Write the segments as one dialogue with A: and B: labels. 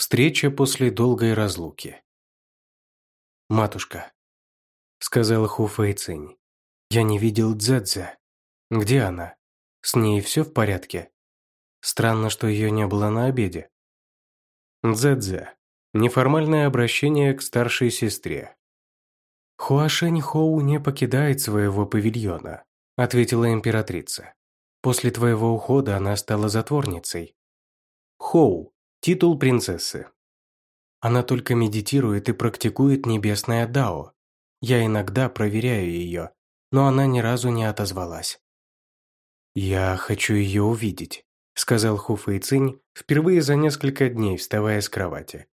A: Встреча после долгой разлуки. «Матушка», — сказала Ху Фэйцинь, — «я не видел Дзэдзе. Где она? С ней все в порядке? Странно, что ее не было на обеде». Дзэдзе – неформальное обращение к старшей сестре. «Хуашень Хоу не покидает своего павильона», – ответила императрица. «После твоего ухода она стала затворницей». Хоу Титул принцессы. Она только медитирует и практикует небесное дао. Я иногда проверяю ее, но она ни разу не отозвалась. «Я хочу ее увидеть», – сказал Ху Фэйцинь, впервые за несколько дней вставая с кровати.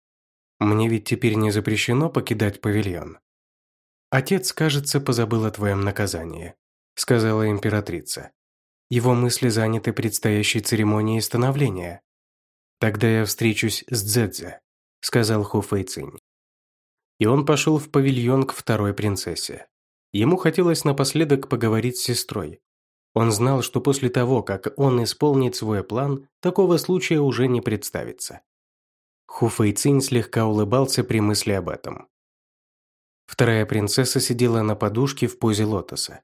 A: «Мне ведь теперь не запрещено покидать павильон». «Отец, кажется, позабыл о твоем наказании», – сказала императрица. «Его мысли заняты предстоящей церемонией становления. «Тогда я встречусь с Дзэдзе», – сказал Ху Фэйцинь. И он пошел в павильон к второй принцессе. Ему хотелось напоследок поговорить с сестрой. Он знал, что после того, как он исполнит свой план, такого случая уже не представится. Ху Фэйцинь слегка улыбался при мысли об этом. Вторая принцесса сидела на подушке в позе лотоса.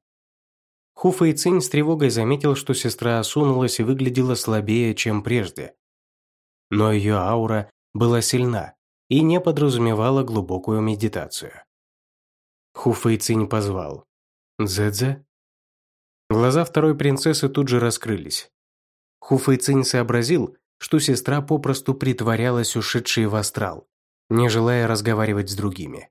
A: Ху Фэйцинь с тревогой заметил, что сестра осунулась и выглядела слабее, чем прежде, но ее аура была сильна и не подразумевала глубокую медитацию. Хуфэйцинь позвал. «Дзэдзе?» Глаза второй принцессы тут же раскрылись. Хуфэйцинь сообразил, что сестра попросту притворялась ушедшей в астрал, не желая разговаривать с другими.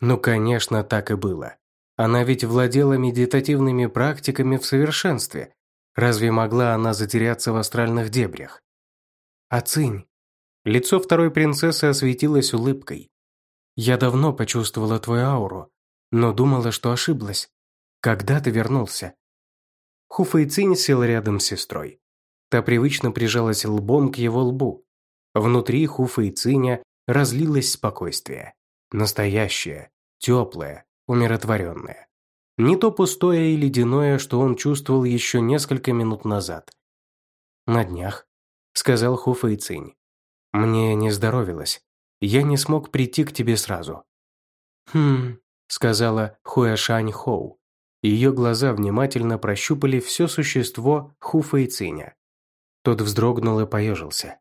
A: Ну, конечно, так и было. Она ведь владела медитативными практиками в совершенстве. Разве могла она затеряться в астральных дебрях? Оцинь. Лицо второй принцессы осветилось улыбкой. Я давно почувствовала твою ауру, но думала, что ошиблась. Когда ты вернулся? Хуфэйцинь сел рядом с сестрой. Та привычно прижалась лбом к его лбу. Внутри Хуфэйциня разлилось спокойствие. Настоящее, теплое, умиротворенное. Не то пустое и ледяное, что он чувствовал еще несколько минут назад. На днях сказал Ху Фэйцинь. «Мне не здоровилось. Я не смог прийти к тебе сразу». «Хм», — сказала Хуэшань Хоу. Ее глаза внимательно прощупали все существо Ху Фэйциня. Тот вздрогнул и поежился.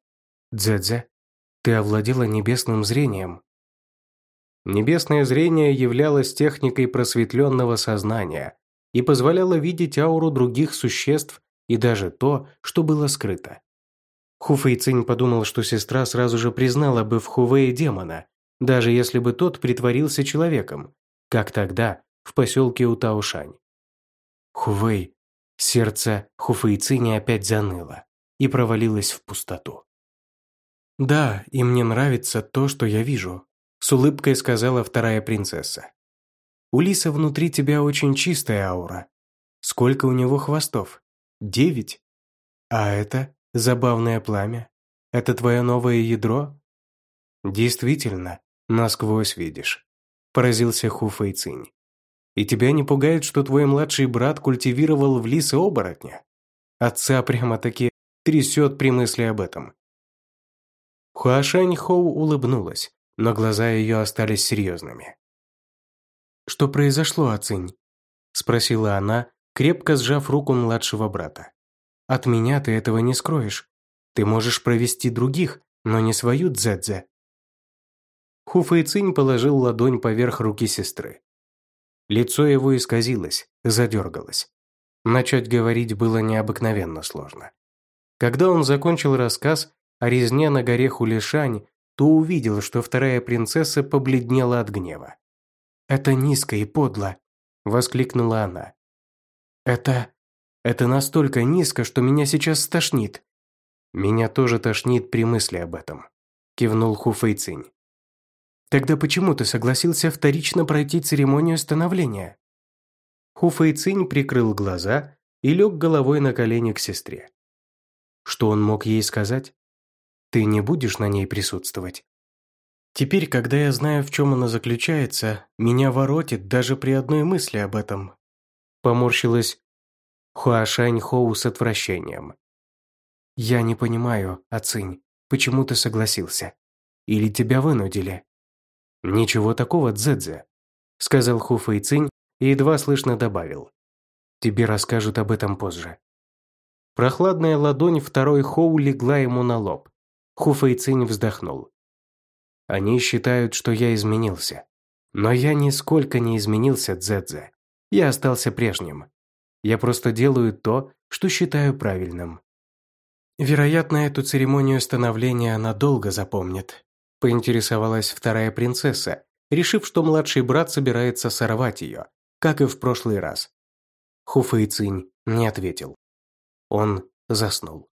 A: «Дзэдзе, ты овладела небесным зрением». Небесное зрение являлось техникой просветленного сознания и позволяло видеть ауру других существ и даже то, что было скрыто. Хуфэй Цинь подумал, что сестра сразу же признала бы в Хувее демона, даже если бы тот притворился человеком, как тогда в поселке Утаушань. Хувей, сердце Хуфэй Циня опять заныло и провалилось в пустоту. «Да, и мне нравится то, что я вижу», – с улыбкой сказала вторая принцесса. «У лиса внутри тебя очень чистая аура. Сколько у него хвостов? Девять? А это Забавное пламя? Это твое новое ядро? Действительно, насквозь видишь. Поразился Ху Фэйцинь. И тебя не пугает, что твой младший брат культивировал в лисы оборотня? Отца прямо-таки трясет при мысли об этом. Хуашань Хоу улыбнулась, но глаза ее остались серьезными. «Что произошло, Ацинь?» – спросила она, крепко сжав руку младшего брата. От меня ты этого не скроешь. Ты можешь провести других, но не свою дзэдзе. Ху Фэйцинь положил ладонь поверх руки сестры. Лицо его исказилось, задергалось. Начать говорить было необыкновенно сложно. Когда он закончил рассказ о резне на горе Хулишань, то увидел, что вторая принцесса побледнела от гнева. «Это низко и подло!» – воскликнула она. «Это это настолько низко, что меня сейчас стошнит». «Меня тоже тошнит при мысли об этом», – кивнул Ху Фэйцинь. «Тогда почему ты согласился вторично пройти церемонию становления?» Ху Фэйцинь прикрыл глаза и лег головой на колени к сестре. Что он мог ей сказать? «Ты не будешь на ней присутствовать?» Теперь, когда я знаю, в чем она заключается, меня воротит даже при одной мысли об этом. Поморщилась Хуашань Хоу с отвращением. «Я не понимаю, Ацинь, почему ты согласился. Или тебя вынудили?» «Ничего такого, Дзэдзе», – сказал Ху Фэйцинь и едва слышно добавил. «Тебе расскажут об этом позже». Прохладная ладонь второй Хоу легла ему на лоб. Ху Фэйцинь вздохнул. «Они считают, что я изменился. Но я нисколько не изменился, Дзэдзе. Я остался прежним. Я просто делаю то, что считаю правильным. Вероятно, эту церемонию становления она долго запомнит. Поинтересовалась вторая принцесса, решив, что младший брат собирается сорвать ее, как и в прошлый раз. Хуфэйцинь не ответил. Он заснул.